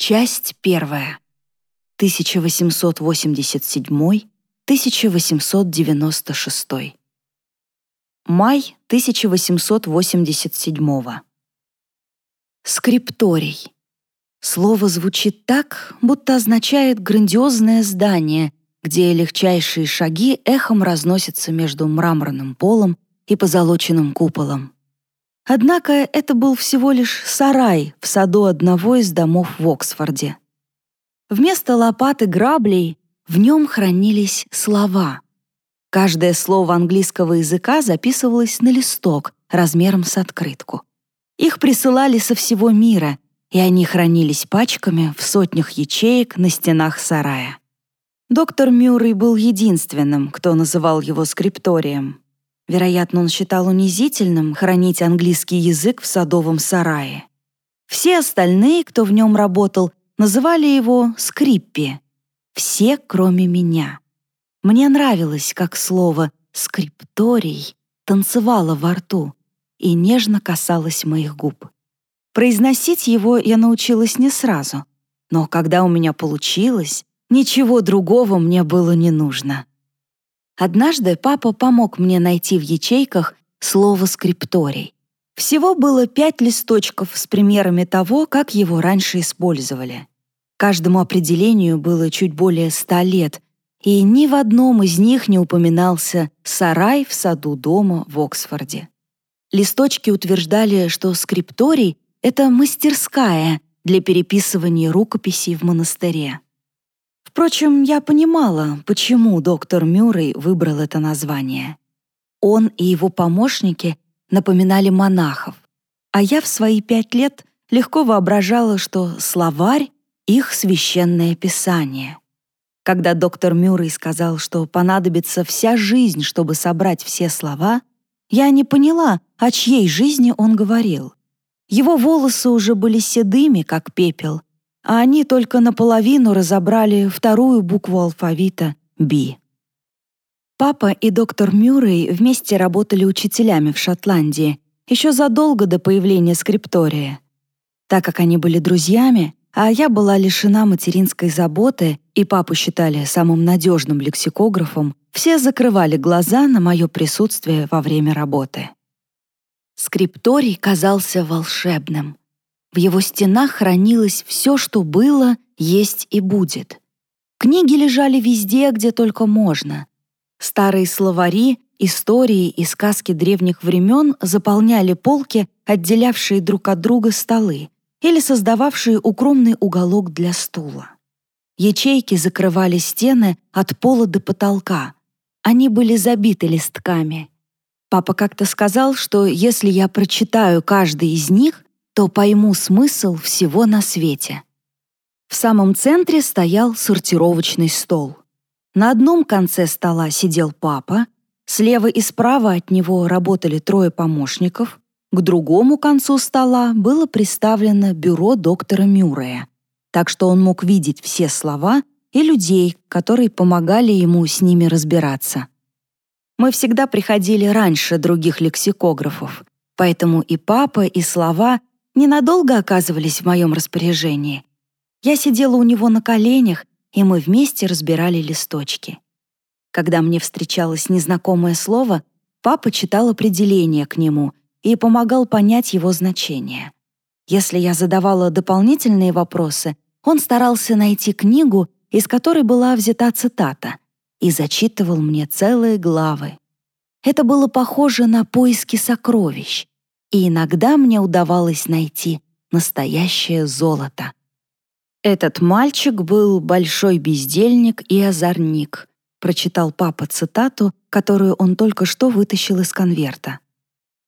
Часть первая. 1887-1896. Май 1887. Скрипторий. Слово звучит так, будто означает грандиозное здание, где легчайшие шаги эхом разносятся между мраморным полом и позолоченным куполом. Однако это был всего лишь сарай в саду одного из домов в Оксфорде. Вместо лопаты граблей в нем хранились слова. Каждое слово английского языка записывалось на листок размером с открытку. Их присылали со всего мира, и они хранились пачками в сотнях ячеек на стенах сарая. Доктор Мюррей был единственным, кто называл его скрипторием. Вероятно, он считал унизительным хранить английский язык в садовом сарае. Все остальные, кто в нем работал, называли его «скриппи». Все, кроме меня. Мне нравилось, как слово «скрипторий» танцевало во рту и нежно касалось моих губ. Произносить его я научилась не сразу, но когда у меня получилось, ничего другого мне было не нужно. Однажды папа помог мне найти в ячейках слово «скрипторий». Всего было пять листочков с примерами того, как его раньше использовали. Каждому определению было чуть более ста лет, и ни в одном из них не упоминался сарай в саду дома в Оксфорде. Листочки утверждали, что скрипторий — это мастерская для переписывания рукописей в монастыре. Впрочем, я понимала, почему доктор Мюррей выбрал это название. Он и его помощники напоминали монахов, а я в свои пять лет легко воображала, что словарь — их священное писание. Когда доктор Мюррей сказал, что понадобится вся жизнь, чтобы собрать все слова, я не поняла, о чьей жизни он говорил. Его волосы уже были седыми, как пепел, а они только наполовину разобрали вторую букву алфавита «Би». Папа и доктор Мюррей вместе работали учителями в Шотландии еще задолго до появления скриптория. Так как они были друзьями, а я была лишена материнской заботы и папу считали самым надежным лексикографом, все закрывали глаза на мое присутствие во время работы. Скрипторий казался волшебным. В его стенах хранилось все, что было, есть и будет. Книги лежали везде, где только можно. Старые словари, истории и сказки древних времен заполняли полки, отделявшие друг от друга столы или создававшие укромный уголок для стула. Ячейки закрывали стены от пола до потолка. Они были забиты листками. Папа как-то сказал, что если я прочитаю каждый из них, то пойму смысл всего на свете. В самом центре стоял сортировочный стол. На одном конце стола сидел папа, слева и справа от него работали трое помощников, к другому концу стола было приставлено бюро доктора Мюррея, так что он мог видеть все слова и людей, которые помогали ему с ними разбираться. Мы всегда приходили раньше других лексикографов, поэтому и папа, и слова ненадолго оказывались в моем распоряжении. Я сидела у него на коленях, и мы вместе разбирали листочки. Когда мне встречалось незнакомое слово, папа читал определение к нему и помогал понять его значение. Если я задавала дополнительные вопросы, он старался найти книгу, из которой была взята цитата, и зачитывал мне целые главы. Это было похоже на поиски сокровищ и иногда мне удавалось найти настоящее золото. «Этот мальчик был большой бездельник и озорник», прочитал папа цитату, которую он только что вытащил из конверта.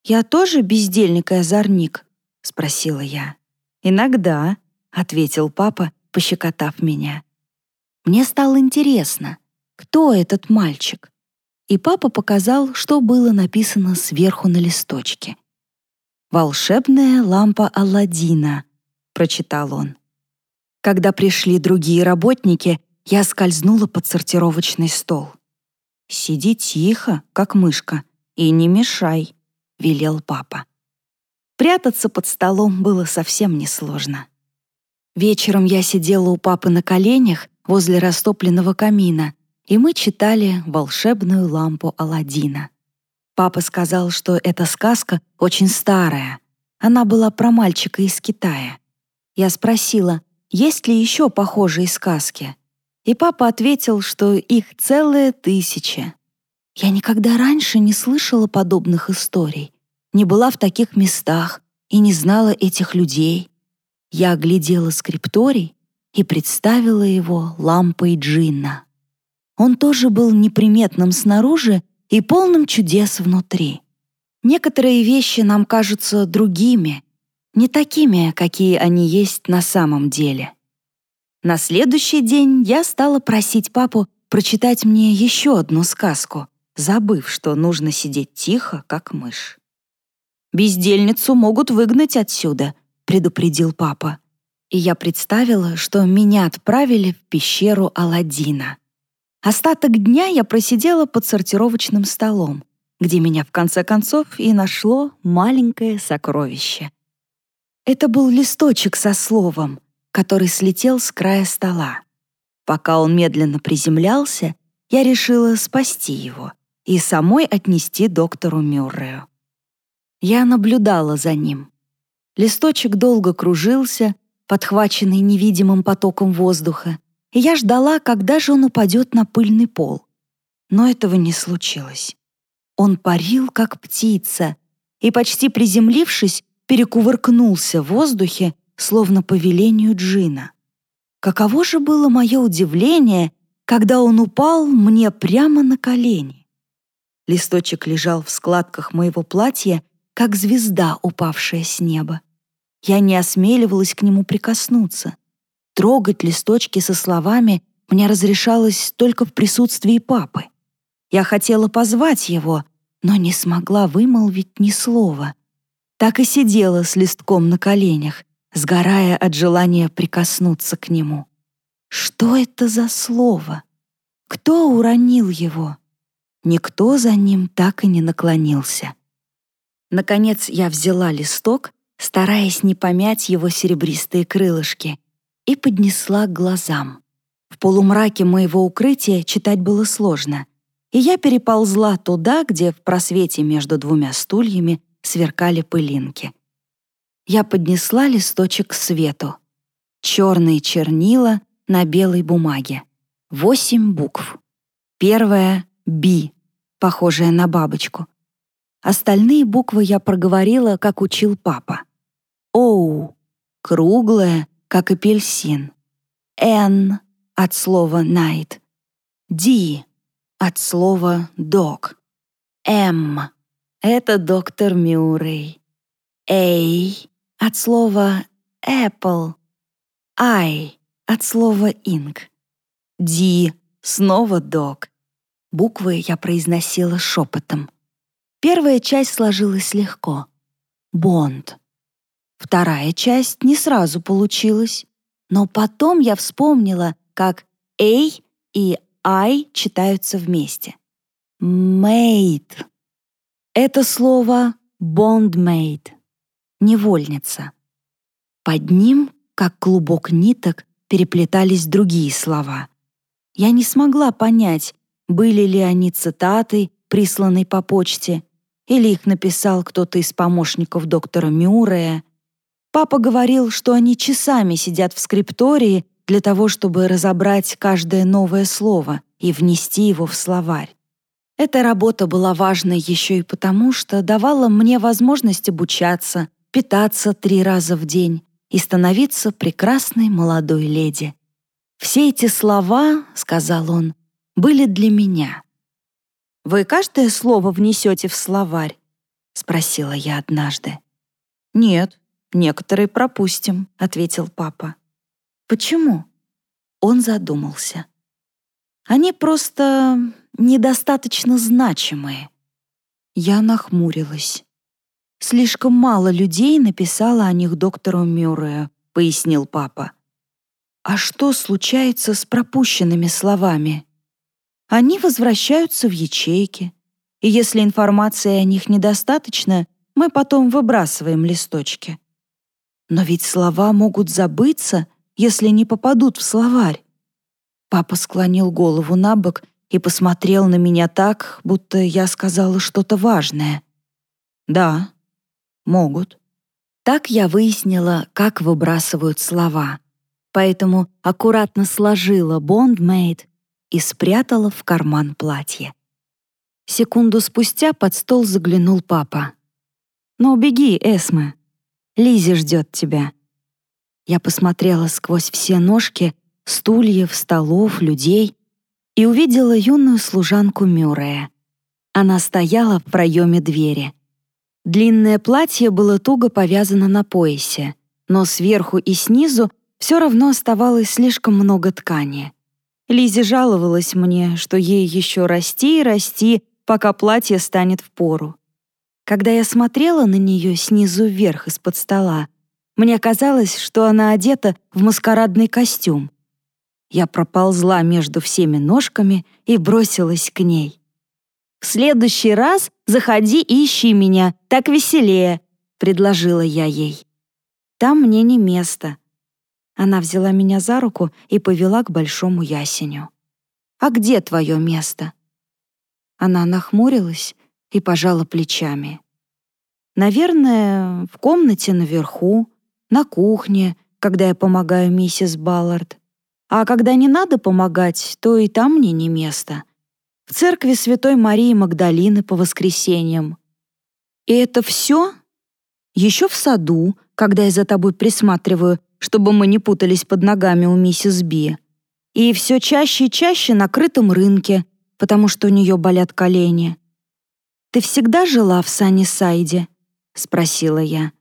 «Я тоже бездельник и озорник?» — спросила я. «Иногда», — ответил папа, пощекотав меня. Мне стало интересно, кто этот мальчик? И папа показал, что было написано сверху на листочке. «Волшебная лампа Алладина», — прочитал он. Когда пришли другие работники, я скользнула под сортировочный стол. «Сиди тихо, как мышка, и не мешай», — велел папа. Прятаться под столом было совсем несложно. Вечером я сидела у папы на коленях возле растопленного камина, и мы читали «Волшебную лампу Аладдина». Папа сказал, что эта сказка очень старая. Она была про мальчика из Китая. Я спросила, есть ли еще похожие сказки? И папа ответил, что их целая тысяча. Я никогда раньше не слышала подобных историй, не была в таких местах и не знала этих людей. Я оглядела скрипторий и представила его лампой джинна. Он тоже был неприметным снаружи и полным чудес внутри. Некоторые вещи нам кажутся другими, не такими, какие они есть на самом деле. На следующий день я стала просить папу прочитать мне еще одну сказку, забыв, что нужно сидеть тихо, как мышь. «Бездельницу могут выгнать отсюда», — предупредил папа. И я представила, что меня отправили в пещеру Аладдина. Остаток дня я просидела под сортировочным столом, где меня в конце концов и нашло маленькое сокровище. Это был листочек со словом, который слетел с края стола. Пока он медленно приземлялся, я решила спасти его и самой отнести доктору Мюррею. Я наблюдала за ним. Листочек долго кружился, подхваченный невидимым потоком воздуха, и я ждала, когда же он упадет на пыльный пол. Но этого не случилось. Он парил, как птица, и, почти приземлившись, перекувыркнулся в воздухе, словно по велению Джина. Каково же было мое удивление, когда он упал мне прямо на колени. Листочек лежал в складках моего платья, как звезда, упавшая с неба. Я не осмеливалась к нему прикоснуться. Трогать листочки со словами мне разрешалось только в присутствии папы. Я хотела позвать его, но не смогла вымолвить ни слова. Так и сидела с листком на коленях, сгорая от желания прикоснуться к нему. Что это за слово? Кто уронил его? Никто за ним так и не наклонился. Наконец я взяла листок стараясь не помять его серебристые крылышки, и поднесла к глазам. В полумраке моего укрытия читать было сложно, и я переползла туда, где в просвете между двумя стульями сверкали пылинки. Я поднесла листочек к свету. Черные чернила на белой бумаге. Восемь букв. Первая — «Би», похожая на бабочку. Остальные буквы я проговорила, как учил папа. Оу — круглая, как апельсин. Н — от слова «night». Ди — от слова «dog». М — это доктор Мюррей. Эй — от слова «apple». I — от слова «ink». Ди — снова «dog». Буквы я произносила шепотом. Первая часть сложилась легко. Бонд. Вторая часть не сразу получилась, но потом я вспомнила, как «эй» и «ай» читаются вместе. «Мейд». Это слово «bondmaid» — невольница. Под ним, как клубок ниток, переплетались другие слова. Я не смогла понять, были ли они цитатой, присланной по почте, или их написал кто-то из помощников доктора Мюррея, Папа говорил, что они часами сидят в скриптории для того, чтобы разобрать каждое новое слово и внести его в словарь. Эта работа была важной еще и потому, что давала мне возможность обучаться, питаться три раза в день и становиться прекрасной молодой леди. «Все эти слова, — сказал он, — были для меня». «Вы каждое слово внесете в словарь?» — спросила я однажды. «Нет, «Некоторые пропустим», — ответил папа. «Почему?» Он задумался. «Они просто недостаточно значимые». Я нахмурилась. «Слишком мало людей написало о них доктору Мюррею», — пояснил папа. «А что случается с пропущенными словами?» «Они возвращаются в ячейки, и если информации о них недостаточно, мы потом выбрасываем листочки. Но ведь слова могут забыться, если не попадут в словарь?» Папа склонил голову на бок и посмотрел на меня так, будто я сказала что-то важное. «Да, могут». Так я выяснила, как выбрасывают слова. Поэтому аккуратно сложила «Бондмейд» и спрятала в карман платья. Секунду спустя под стол заглянул папа. «Ну, беги, Эсме. Лизи ждет тебя». Я посмотрела сквозь все ножки, стульев, столов, людей и увидела юную служанку Мюррея. Она стояла в проеме двери. Длинное платье было туго повязано на поясе, но сверху и снизу все равно оставалось слишком много ткани. Лизи жаловалась мне, что ей еще расти и расти, пока платье станет в пору. Когда я смотрела на нее снизу вверх из-под стола, мне казалось, что она одета в маскарадный костюм. Я проползла между всеми ножками и бросилась к ней. «В следующий раз заходи и ищи меня, так веселее», — предложила я ей. «Там мне не место». Она взяла меня за руку и повела к большому ясеню. «А где твое место?» Она нахмурилась и пожала плечами. «Наверное, в комнате наверху, на кухне, когда я помогаю миссис Баллард. А когда не надо помогать, то и там мне не место. В церкви Святой Марии Магдалины по воскресеньям. И это все? Еще в саду, когда я за тобой присматриваю, чтобы мы не путались под ногами у миссис Би. И все чаще и чаще на крытом рынке, потому что у нее болят колени. «Ты всегда жила в Саннисайде?» — спросила я.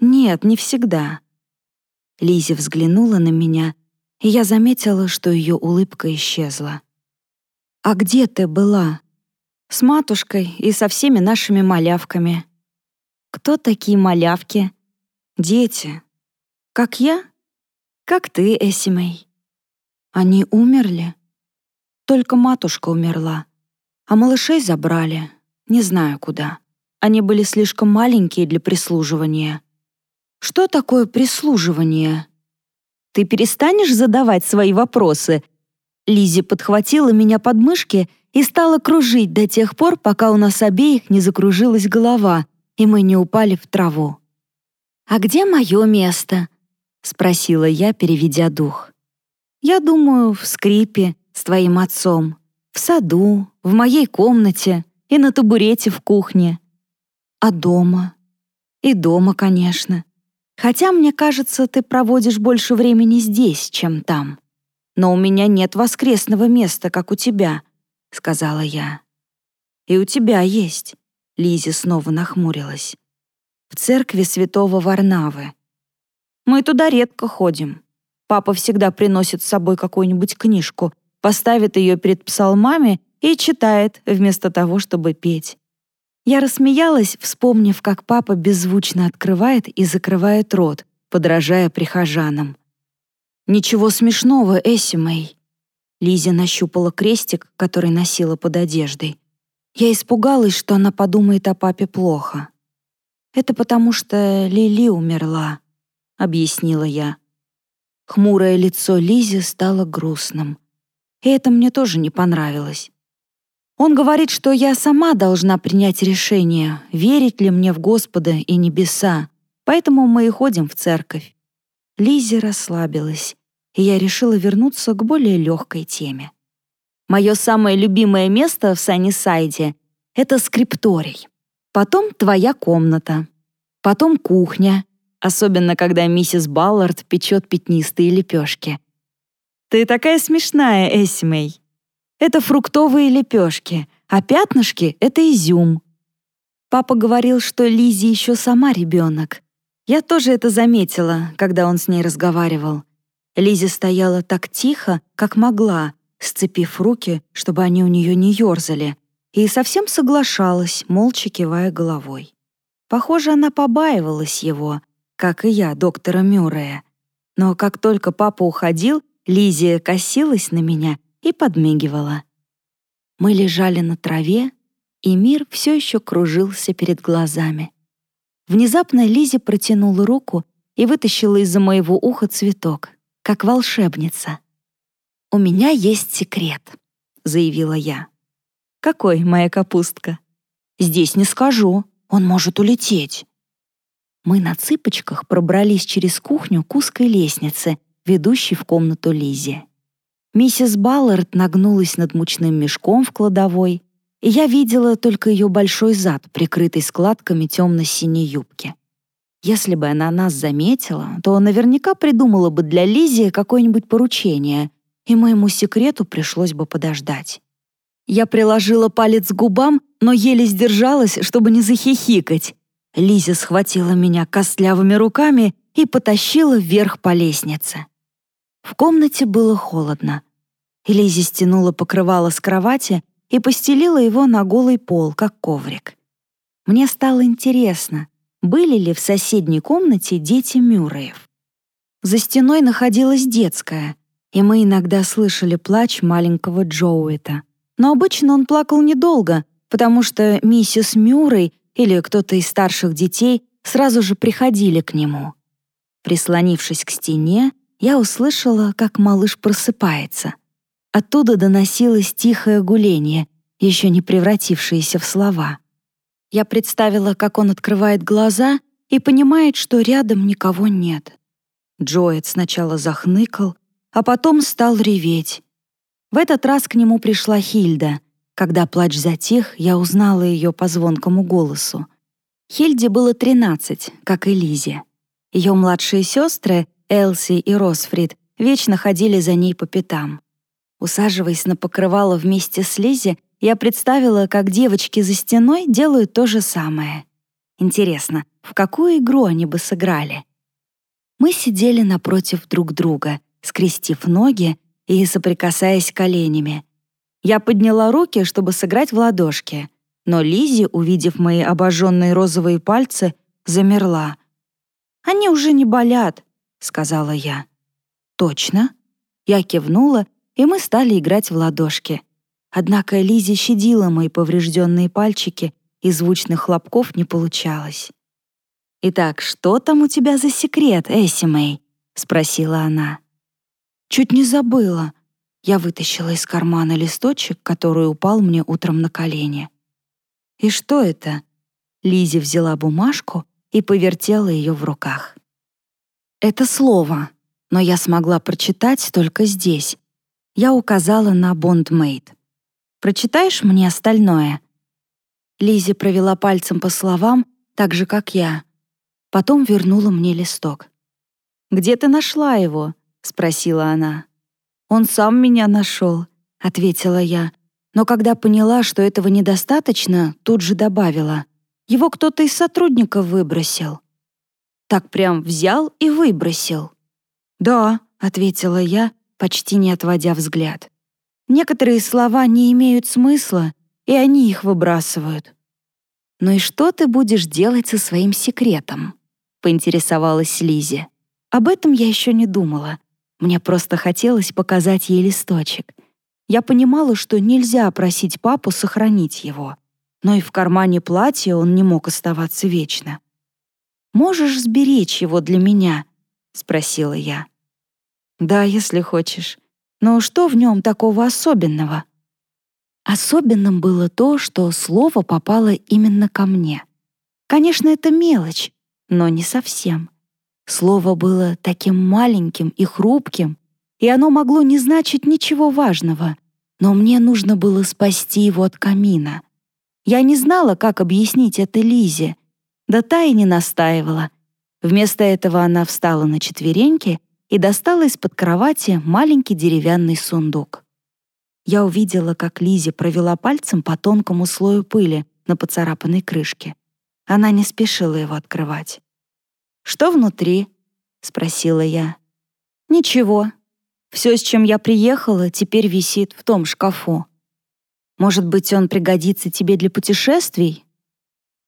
«Нет, не всегда». Лизи взглянула на меня и я заметила, что ее улыбка исчезла. «А где ты была?» «С матушкой и со всеми нашими малявками». «Кто такие малявки?» «Дети. Как я?» «Как ты, Эсимей?» «Они умерли?» «Только матушка умерла, а малышей забрали, не знаю куда. Они были слишком маленькие для прислуживания». «Что такое прислуживание?» Ты перестанешь задавать свои вопросы?» Лизи подхватила меня под мышки и стала кружить до тех пор, пока у нас обеих не закружилась голова, и мы не упали в траву. «А где мое место?» — спросила я, переведя дух. «Я думаю, в скрипе с твоим отцом, в саду, в моей комнате и на табурете в кухне. А дома? И дома, конечно. Хотя, мне кажется, ты проводишь больше времени здесь, чем там. Но у меня нет воскресного места, как у тебя», — сказала я. «И у тебя есть», — Лизи снова нахмурилась. «В церкви святого Варнавы. Мы туда редко ходим. Папа всегда приносит с собой какую-нибудь книжку, поставит ее перед псалмами и читает, вместо того, чтобы петь. Я рассмеялась, вспомнив, как папа беззвучно открывает и закрывает рот, подражая прихожанам. «Ничего смешного, Эсси Мэй». Лиза нащупала крестик, который носила под одеждой. Я испугалась, что она подумает о папе плохо. «Это потому что Лили умерла», — объяснила я. Хмурое лицо Лизи стало грустным. И это мне тоже не понравилось. Он говорит, что я сама должна принять решение, верить ли мне в Господа и небеса, поэтому мы и ходим в церковь. Лизи расслабилась, и я решила вернуться к более легкой теме. Мое самое любимое место в Саннисайде — это скрипторий. Потом твоя комната. Потом кухня, особенно когда миссис Баллард печет пятнистые лепешки. «Ты такая смешная, Эсмей», это фруктовые лепешки, а пятнышки — это изюм. Папа говорил, что Лизи еще сама ребенок. Я тоже это заметила, когда он с ней разговаривал. Лизи стояла так тихо, как могла, сцепив руки, чтобы они у нее не ерзали, и совсем соглашалась, молча кивая головой. Похоже, она побаивалась его, как и я, доктора Мюррея. Но как только папа уходил, Лизия косилась на меня и подмигивала. Мы лежали на траве, и мир все еще кружился перед глазами. Внезапно Лизи протянула руку и вытащила из-за моего уха цветок, как волшебница. «У меня есть секрет», — заявила я. «Какой, моя капустка?» «Здесь не скажу, он может улететь». Мы на цыпочках пробрались через кухню к узкой лестнице, ведущей в комнату Лизи. Миссис Баллард нагнулась над мучным мешком в кладовой, и я видела только ее большой зад, прикрытый складками темно-синей юбки. Если бы она нас заметила, то наверняка придумала бы для Лизи какое-нибудь поручение, и моему секрету пришлось бы подождать. Я приложила палец к губам, но еле сдержалась, чтобы не захихикать. Лиза схватила меня костлявыми руками и потащила вверх по лестнице. В комнате было холодно. Лизи стянула покрывало с кровати и постелила его на голый пол, как коврик. Мне стало интересно, были ли в соседней комнате дети Мюрреев. За стеной находилась детская, и мы иногда слышали плач маленького Джоуэта. Но обычно он плакал недолго, потому что миссис Мюррей или кто-то из старших детей сразу же приходили к нему. Прислонившись к стене, я услышала, как малыш просыпается. Оттуда доносилось тихое гуление, еще не превратившееся в слова. Я представила, как он открывает глаза и понимает, что рядом никого нет. Джоэт сначала захныкал, а потом стал реветь. В этот раз к нему пришла Хильда. Когда плач затих, я узнала ее по звонкому голосу. Хильде было 13, как и Лизе. Ее младшие сестры, Элси и Росфрид, вечно ходили за ней по пятам. Усаживаясь на покрывало вместе с Лизи, я представила, как девочки за стеной делают то же самое. Интересно, в какую игру они бы сыграли? Мы сидели напротив друг друга, скрестив ноги и соприкасаясь коленями. Я подняла руки, чтобы сыграть в ладошки, но Лизи, увидев мои обожженные розовые пальцы, замерла. «Они уже не болят», — сказала я. «Точно?» Я кивнула и мы стали играть в ладошки. Однако Лизи щадила мои поврежденные пальчики, и звучных хлопков не получалось. «Итак, что там у тебя за секрет, Эсси Мэй?» — спросила она. «Чуть не забыла». Я вытащила из кармана листочек, который упал мне утром на колени. «И что это?» Лизи взяла бумажку и повертела ее в руках. «Это слово, но я смогла прочитать только здесь, я указала на Бондмейд. «Прочитаешь мне остальное?» Лизи провела пальцем по словам, так же, как я. Потом вернула мне листок. «Где ты нашла его?» — спросила она. «Он сам меня нашел», — ответила я. Но когда поняла, что этого недостаточно, тут же добавила. «Его кто-то из сотрудников выбросил». «Так прям взял и выбросил?» «Да», — ответила я почти не отводя взгляд. Некоторые слова не имеют смысла, и они их выбрасывают. «Ну и что ты будешь делать со своим секретом?» — поинтересовалась Лизи. Об этом я еще не думала. Мне просто хотелось показать ей листочек. Я понимала, что нельзя просить папу сохранить его. Но и в кармане платья он не мог оставаться вечно. «Можешь сберечь его для меня?» — спросила я. Да, если хочешь. Но что в нем такого особенного? Особенным было то, что слово попало именно ко мне. Конечно, это мелочь, но не совсем. Слово было таким маленьким и хрупким, и оно могло не значить ничего важного, но мне нужно было спасти его от камина. Я не знала, как объяснить это Лизе, да та и не настаивала. Вместо этого она встала на четвереньки и достала из-под кровати маленький деревянный сундук. Я увидела, как Лизи провела пальцем по тонкому слою пыли на поцарапанной крышке. Она не спешила его открывать. «Что внутри?» — спросила я. «Ничего. Все, с чем я приехала, теперь висит в том шкафу. Может быть, он пригодится тебе для путешествий?»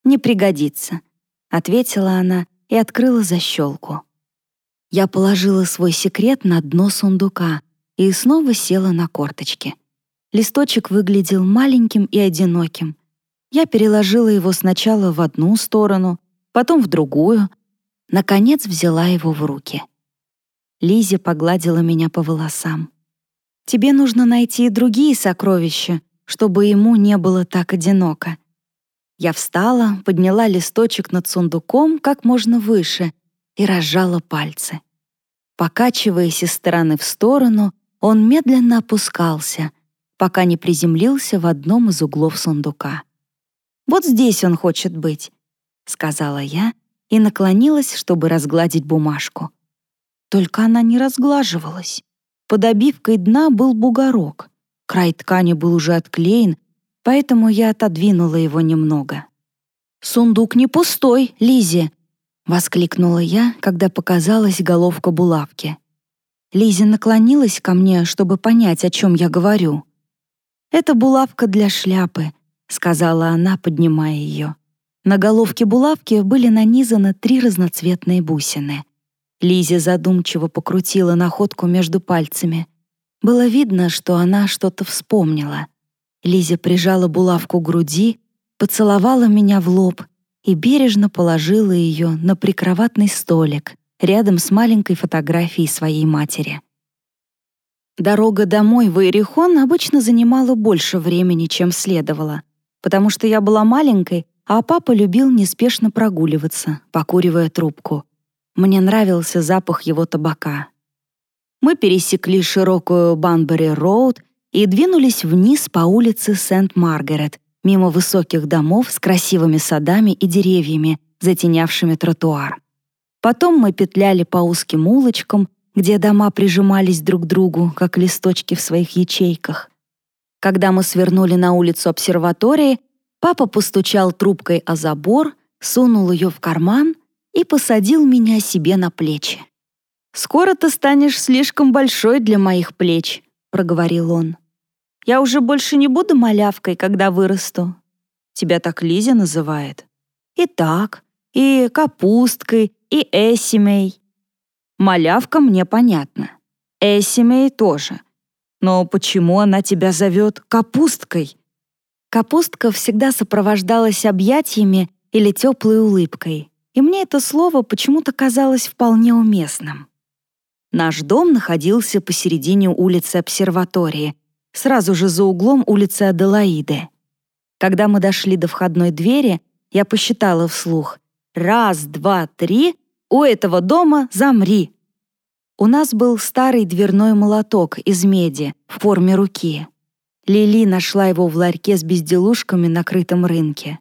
«Не пригодится», — ответила она и открыла защелку. Я положила свой секрет на дно сундука и снова села на корточки. Листочек выглядел маленьким и одиноким. Я переложила его сначала в одну сторону, потом в другую, наконец взяла его в руки. Лизи погладила меня по волосам. «Тебе нужно найти и другие сокровища, чтобы ему не было так одиноко». Я встала, подняла листочек над сундуком как можно выше и разжала пальцы. Покачиваясь из стороны в сторону, он медленно опускался, пока не приземлился в одном из углов сундука. «Вот здесь он хочет быть», — сказала я и наклонилась, чтобы разгладить бумажку. Только она не разглаживалась. Под обивкой дна был бугорок. Край ткани был уже отклеен, поэтому я отодвинула его немного. «Сундук не пустой, Лизи!» — воскликнула я, когда показалась головка булавки. Лизи наклонилась ко мне, чтобы понять, о чем я говорю. «Это булавка для шляпы», — сказала она, поднимая ее. На головке булавки были нанизаны три разноцветные бусины. Лизи задумчиво покрутила находку между пальцами. Было видно, что она что-то вспомнила. Лиза прижала булавку к груди, поцеловала меня в лоб и бережно положила ее на прикроватный столик рядом с маленькой фотографией своей матери. Дорога домой в Иерихон обычно занимала больше времени, чем следовало, потому что я была маленькой, а папа любил неспешно прогуливаться, покуривая трубку. Мне нравился запах его табака. Мы пересекли широкую Банбери-роуд и двинулись вниз по улице Сент-Маргарет, мимо высоких домов с красивыми садами и деревьями, затенявшими тротуар. Потом мы петляли по узким улочкам, где дома прижимались друг к другу, как листочки в своих ячейках. Когда мы свернули на улицу обсерватории, папа постучал трубкой о забор, сунул ее в карман и посадил меня себе на плечи. «Скоро ты станешь слишком большой для моих плеч», — проговорил он. «Я уже больше не буду малявкой, когда вырасту. Тебя так Лиза называет. И так, и капусткой, и эсимей. Малявка мне понятно. Эсимей тоже. Но почему она тебя зовет капусткой?» Капустка всегда сопровождалась объятиями или теплой улыбкой, и мне это слово почему-то казалось вполне уместным. Наш дом находился посередине улицы обсерватории, сразу же за углом улицы Аделаиды. Когда мы дошли до входной двери, я посчитала вслух «Раз, два, три, у этого дома замри». У нас был старый дверной молоток из меди в форме руки. Лили нашла его в ларьке с безделушками на крытом рынке.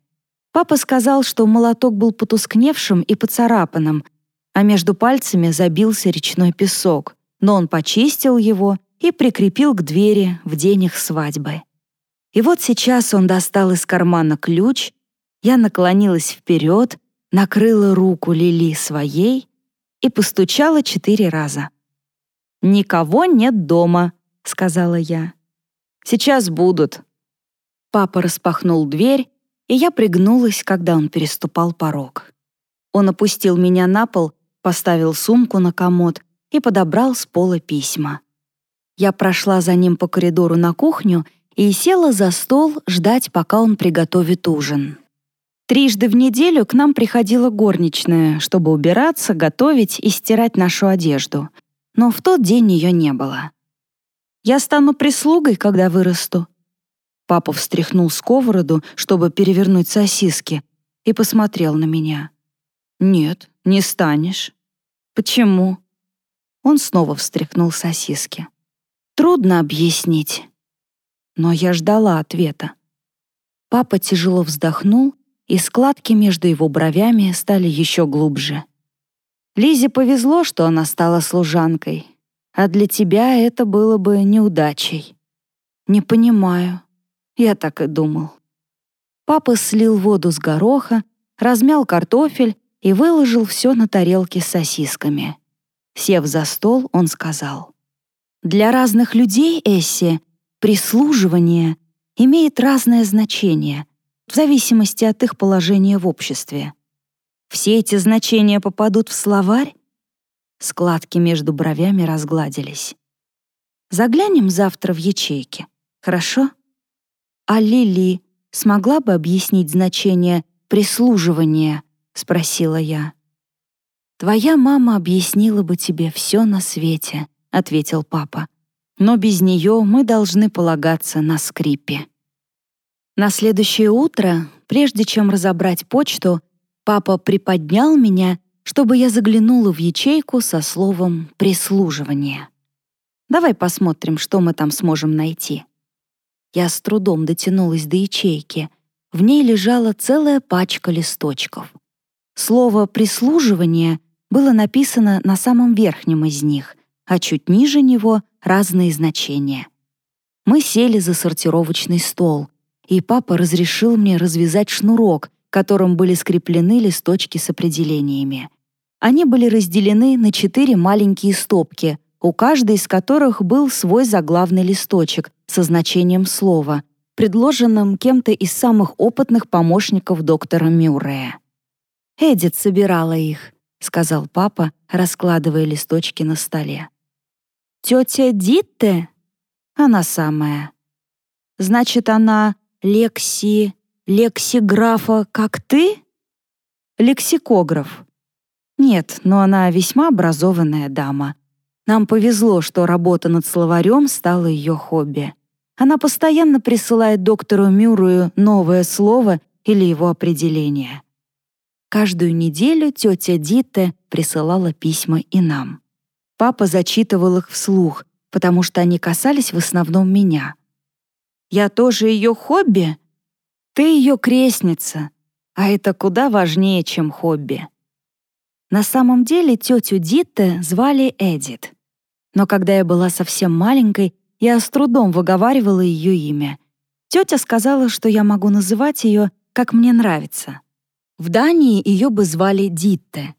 Папа сказал, что молоток был потускневшим и поцарапанным, а между пальцами забился речной песок, но он почистил его и прикрепил к двери в день их свадьбы. И вот сейчас он достал из кармана ключ, я наклонилась вперед, накрыла руку Лили своей и постучала четыре раза. «Никого нет дома», — сказала я. «Сейчас будут». Папа распахнул дверь, и я пригнулась, когда он переступал порог. Он опустил меня на пол поставил сумку на комод и подобрал с пола письма. Я прошла за ним по коридору на кухню и села за стол ждать, пока он приготовит ужин. Трижды в неделю к нам приходила горничная, чтобы убираться, готовить и стирать нашу одежду. Но в тот день ее не было. «Я стану прислугой, когда вырасту». Папа встряхнул сковороду, чтобы перевернуть сосиски, и посмотрел на меня. «Нет, не станешь». «Почему?» Он снова встряхнул сосиски. «Трудно объяснить». Но я ждала ответа. Папа тяжело вздохнул, и складки между его бровями стали еще глубже. Лизе повезло, что она стала служанкой, а для тебя это было бы неудачей. Не понимаю. Я так и думал. Папа слил воду с гороха, размял картофель и выложил все на тарелке с сосисками. Сев за стол, он сказал, «Для разных людей, Эсси, прислуживание имеет разное значение в зависимости от их положения в обществе. Все эти значения попадут в словарь?» Складки между бровями разгладились. «Заглянем завтра в ячейки, хорошо?» А Лили смогла бы объяснить значение прислуживания — спросила я. «Твоя мама объяснила бы тебе все на свете», — ответил папа. «Но без нее мы должны полагаться на скрипе». На следующее утро, прежде чем разобрать почту, папа приподнял меня, чтобы я заглянула в ячейку со словом «прислуживание». Давай посмотрим, что мы там сможем найти. Я с трудом дотянулась до ячейки. В ней лежала целая пачка листочков. Слово «прислуживание» было написано на самом верхнем из них, а чуть ниже него — разные значения. Мы сели за сортировочный стол, и папа разрешил мне развязать шнурок, которым были скреплены листочки с определениями. Они были разделены на четыре маленькие стопки, у каждой из которых был свой заглавный листочек со значением слова, предложенным кем-то из самых опытных помощников доктора Мюррея. «Эдит собирала их», — сказал папа, раскладывая листочки на столе. «Тетя Дитте?» «Она самая». «Значит, она Лекси... лексиграфа, как ты?» «Лексикограф». «Нет, но она весьма образованная дама. Нам повезло, что работа над словарем стала ее хобби. Она постоянно присылает доктору Мюррею новое слово или его определение. Каждую неделю тетя Дитте присылала письма и нам. Папа зачитывал их вслух, потому что они касались в основном меня — я тоже ее хобби? Ты ее крестница, а это куда важнее, чем хобби. На самом деле тетю Дитте звали Эдит. Но когда я была совсем маленькой, я с трудом выговаривала ее имя. Тетя сказала, что я могу называть ее, как мне нравится. В Дании ее бы звали Дитте.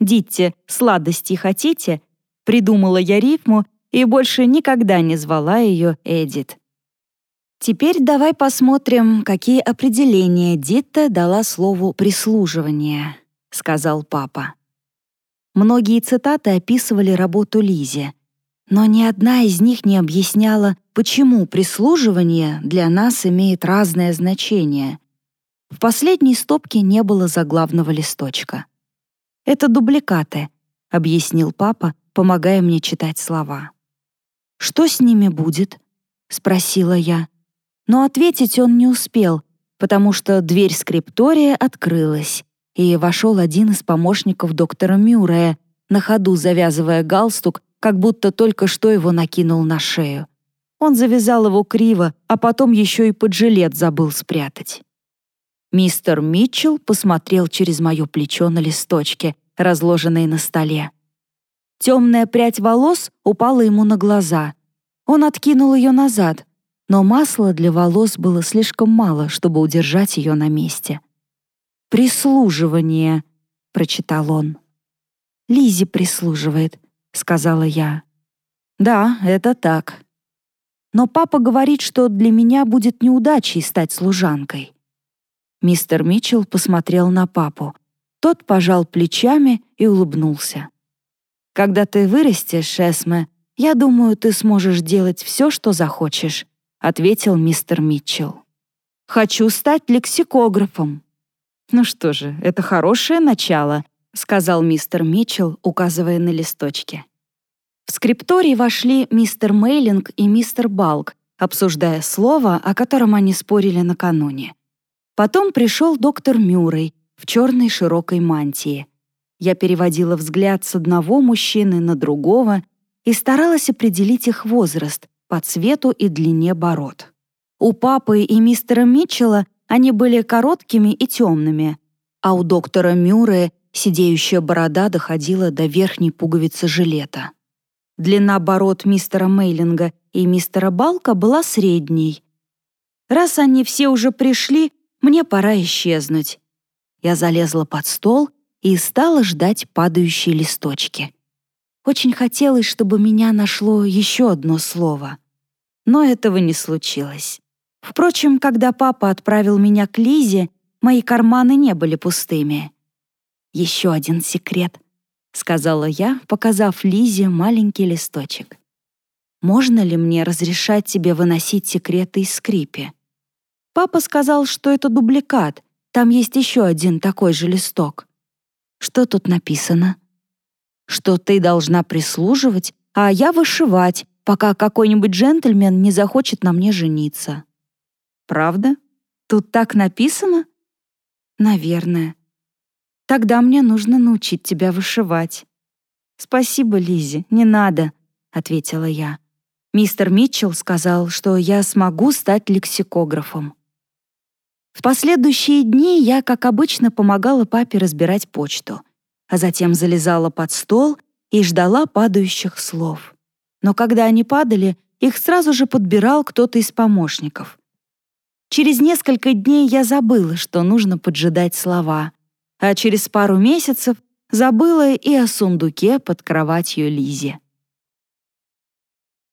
«Дитте, сладости хотите?» Придумала я рифму и больше никогда не звала ее Эдит. Теперь давай посмотрим, какие определения Дитта дала слову «прислуживание», — сказал папа. Многие цитаты описывали работу Лизи, но ни одна из них не объясняла, почему прислуживание для нас имеет разное значение. В последней стопке не было заглавного листочка. «Это дубликаты», — объяснил папа, помогая мне читать слова. «Что с ними будет?» — спросила я. Но ответить он не успел, потому что дверь скриптория открылась, и вошел один из помощников доктора Мюррея, на ходу завязывая галстук, как будто только что его накинул на шею. Он завязал его криво, а потом еще и под жилет забыл спрятать. Мистер Митчелл посмотрел через мое плечо на листочки, разложенные на столе. Темная прядь волос упала ему на глаза. Он откинул ее назад, но масла для волос было слишком мало, чтобы удержать ее на месте. «Прислуживание», — прочитал он. Лизи прислуживает», — сказала я. «Да, это так. Но папа говорит, что для меня будет неудачей стать служанкой». Мистер Митчелл посмотрел на папу. Тот пожал плечами и улыбнулся. «Когда ты вырастешь, Эсме, я думаю, ты сможешь делать все, что захочешь. — ответил мистер Митчелл. «Хочу стать лексикографом». «Ну что же, это хорошее начало», — сказал мистер Митчелл, указывая на листочки. В скрипторий вошли мистер Мейлинг и мистер Балк, обсуждая слово, о котором они спорили накануне. Потом пришел доктор Мюррей в черной широкой мантии. Я переводила взгляд с одного мужчины на другого и старалась определить их возраст, по цвету и длине бород. У папы и мистера Митчелла они были короткими и темными, а у доктора Мюррея сидеющая борода доходила до верхней пуговицы жилета. Длина бород мистера Мейлинга и мистера Балка была средней. Раз они все уже пришли, мне пора исчезнуть. Я залезла под стол и стала ждать падающие листочки. Очень хотелось, чтобы меня нашло еще одно слово. Но этого не случилось. Впрочем, когда папа отправил меня к Лизе, мои карманы не были пустыми. «Еще один секрет», — сказала я, показав Лизе маленький листочек. «Можно ли мне разрешать тебе выносить секреты из скрипи?» Папа сказал, что это дубликат, там есть еще один такой же листок. «Что тут написано?» что ты должна прислуживать, а я вышивать, пока какой-нибудь джентльмен не захочет на мне жениться». «Правда? Тут так написано?» «Наверное. Тогда мне нужно научить тебя вышивать». «Спасибо, Лизи, не надо», — ответила я. Мистер Митчелл сказал, что я смогу стать лексикографом. В последующие дни я, как обычно, помогала папе разбирать почту, а затем залезала под стол и ждала падающих слов. Но когда они падали, их сразу же подбирал кто-то из помощников. Через несколько дней я забыла, что нужно поджидать слова, а через пару месяцев забыла и о сундуке под кроватью Лизи.